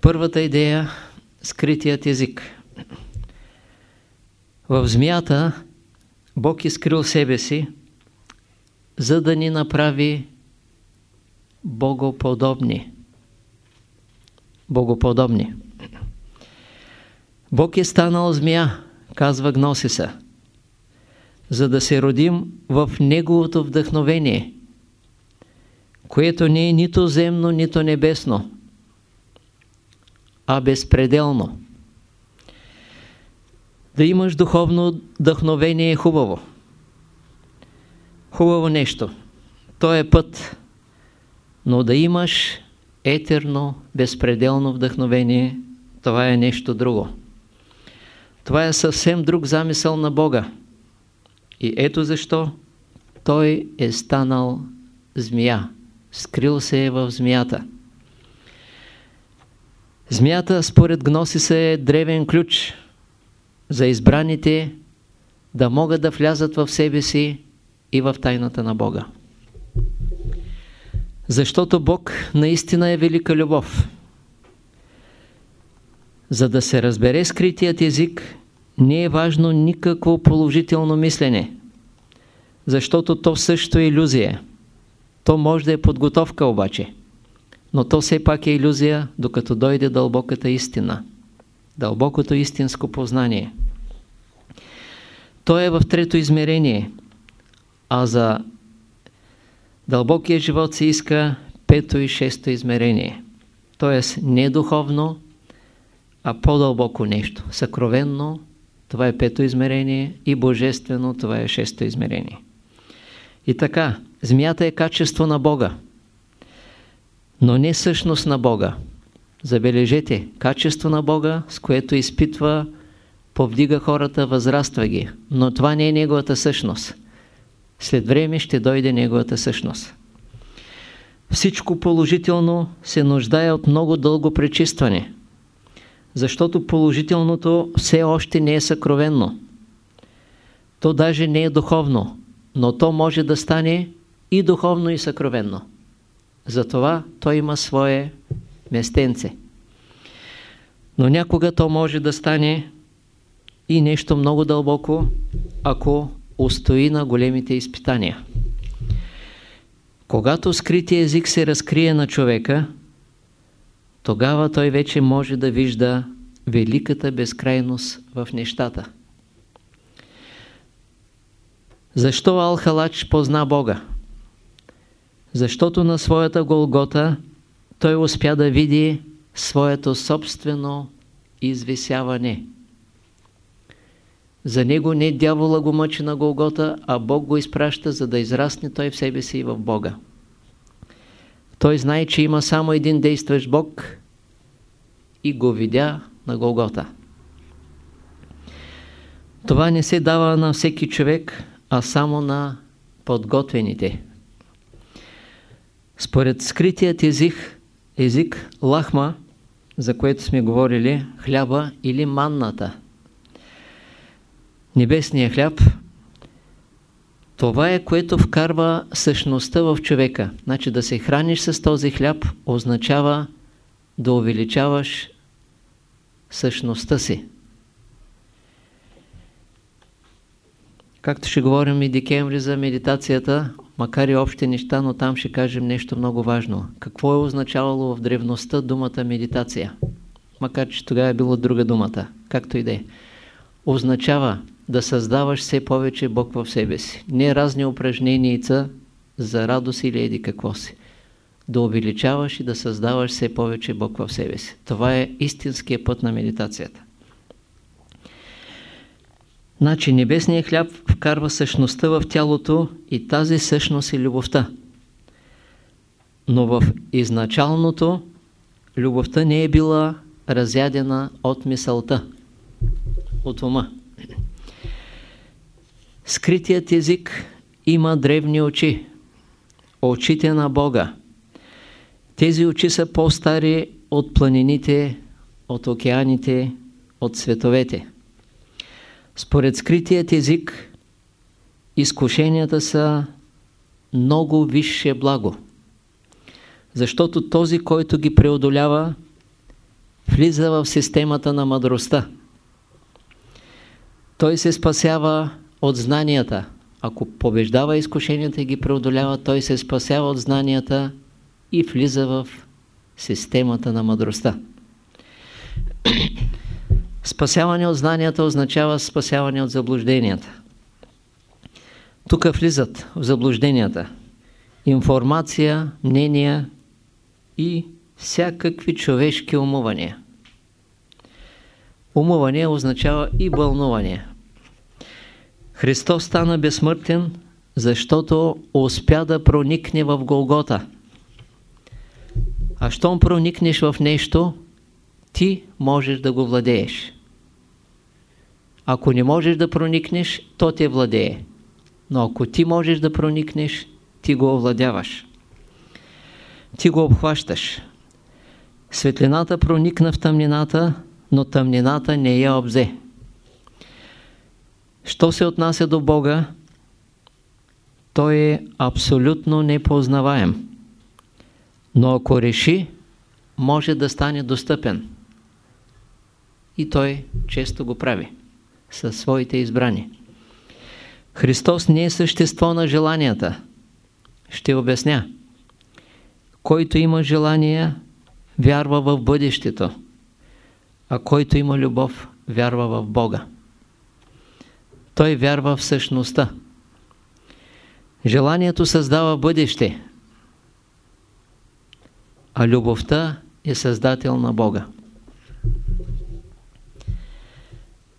Първата идея – скритият език. В змията Бог е скрил себе си, за да ни направи богоподобни. Богоподобни. Бог е станал змия, казва Гносиса, за да се родим в Неговото вдъхновение, което не е нито земно, нито небесно, а безпределно. Да имаш духовно вдъхновение е хубаво. Хубаво нещо. То е път. Но да имаш етерно, безпределно вдъхновение, това е нещо друго. Това е съвсем друг замисъл на Бога. И ето защо той е станал змия. Скрил се е в змията. Змията, според Гносиса, е древен ключ за избраните да могат да влязат в себе си и в тайната на Бога. Защото Бог наистина е велика любов. За да се разбере скритият език, не е важно никакво положително мислене, защото то също е иллюзия. То може да е подготовка обаче, но то все пак е иллюзия, докато дойде дълбоката истина, дълбокото истинско познание. То е в трето измерение, а за дълбокия живот се иска пето и шесто измерение. Тоест не духовно, а по-дълбоко нещо, съкровенно, това е пето измерение и божествено, това е шесто измерение. И така, змията е качество на Бога, но не същност на Бога. Забележете, качество на Бога, с което изпитва, повдига хората, възраства ги, но това не е неговата същност. След време ще дойде неговата същност. Всичко положително се нуждае от много дълго пречистване – защото положителното все още не е съкровенно. То даже не е духовно, но то може да стане и духовно и съкровенно. Затова то има свое местенце. Но някога то може да стане и нещо много дълбоко, ако устои на големите изпитания. Когато скрития език се разкрие на човека, тогава той вече може да вижда великата безкрайност в нещата. Защо Алхалач позна Бога? Защото на своята Голгота той успя да види своето собствено извисяване. За него не дявола го мъчи на Голгота, а Бог го изпраща, за да израсне той в себе си и в Бога. Той знае, че има само един действащ Бог и го видя на Голгота. Това не се дава на всеки човек, а само на подготвените. Според скритият език, език лахма, за което сме говорили, хляба или манната. Небесният хляб, това е което вкарва същността в човека. Значи да се храниш с този хляб означава да увеличаваш същността си. Както ще говорим и декември за медитацията, макар и общи неща, но там ще кажем нещо много важно. Какво е означавало в древността думата медитация? Макар, че тогава е било друга думата, както и да е. Означава да създаваш все повече Бог в себе си. Не разни упражнения за радост или еди какво си да увеличаваш и да създаваш все повече Бог в себе си. Това е истинският път на медитацията. Значи небесният хляб вкарва същността в тялото и тази същност е любовта. Но в изначалното любовта не е била разядена от мисълта, от ума. Скритият език има древни очи, очите на Бога. Тези очи са по-стари от планините, от океаните, от световете. Според скритият език, изкушенията са много висше благо. Защото този, който ги преодолява, влиза в системата на мъдростта. Той се спасява от знанията. Ако побеждава изкушенията и ги преодолява, той се спасява от знанията и влиза в системата на мъдростта. Спасяване от знанията означава спасяване от заблужденията. Тук влизат в заблужденията информация, мнения и всякакви човешки умувания. Умуване означава и вълнуване. Христос стана безсмъртен, защото успя да проникне в Голгота. А щом проникнеш в нещо, ти можеш да го владееш. Ако не можеш да проникнеш, то те владее. Но ако ти можеш да проникнеш, ти го овладяваш. Ти го обхващаш. Светлината проникна в тъмнината, но тъмнината не я обзе. Що се отнася до Бога, Той е абсолютно непознаваем. Но ако реши, може да стане достъпен. И Той често го прави със своите избрани. Христос не е същество на желанията. Ще обясня. Който има желания, вярва в бъдещето, а който има любов, вярва в Бога. Той вярва в същността. Желанието създава бъдеще, а любовта е създател на Бога.